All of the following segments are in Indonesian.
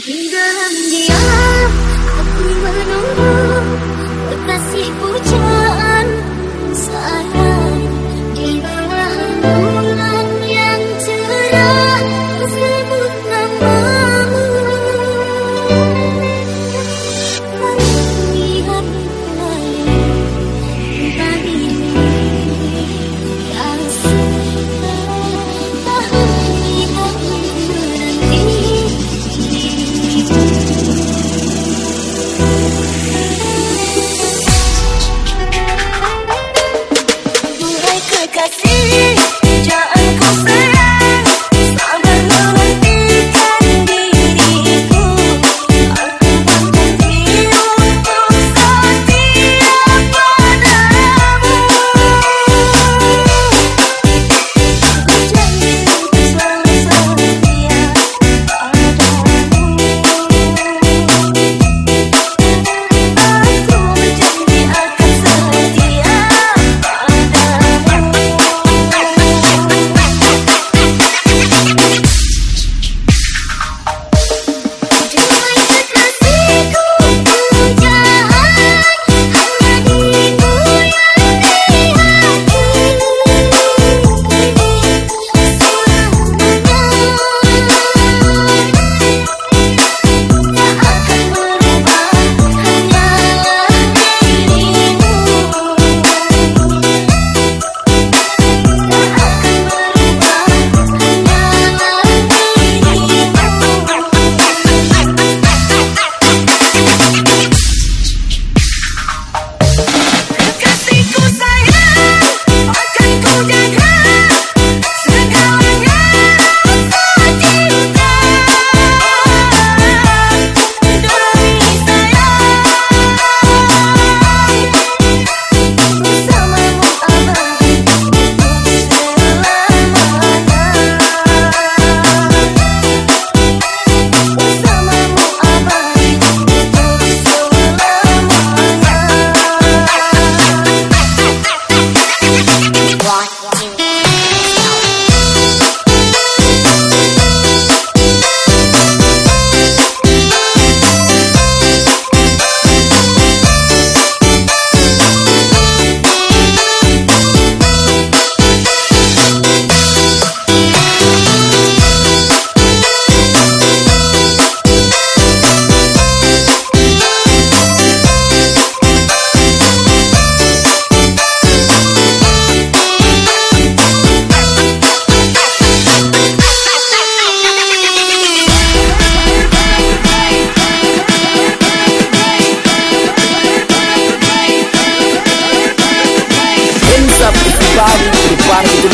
Di dalam dia aku menunggu kekasih puja.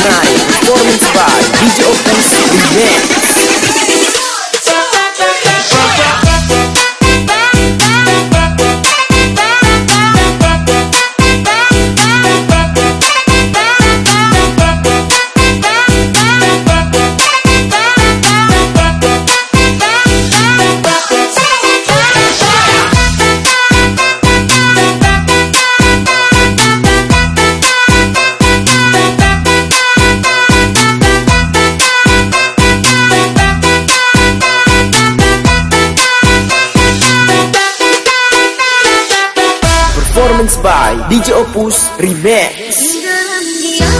Night, performance by DJ Offense Remix. DJ Opus Remix.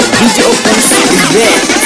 DJ Open is.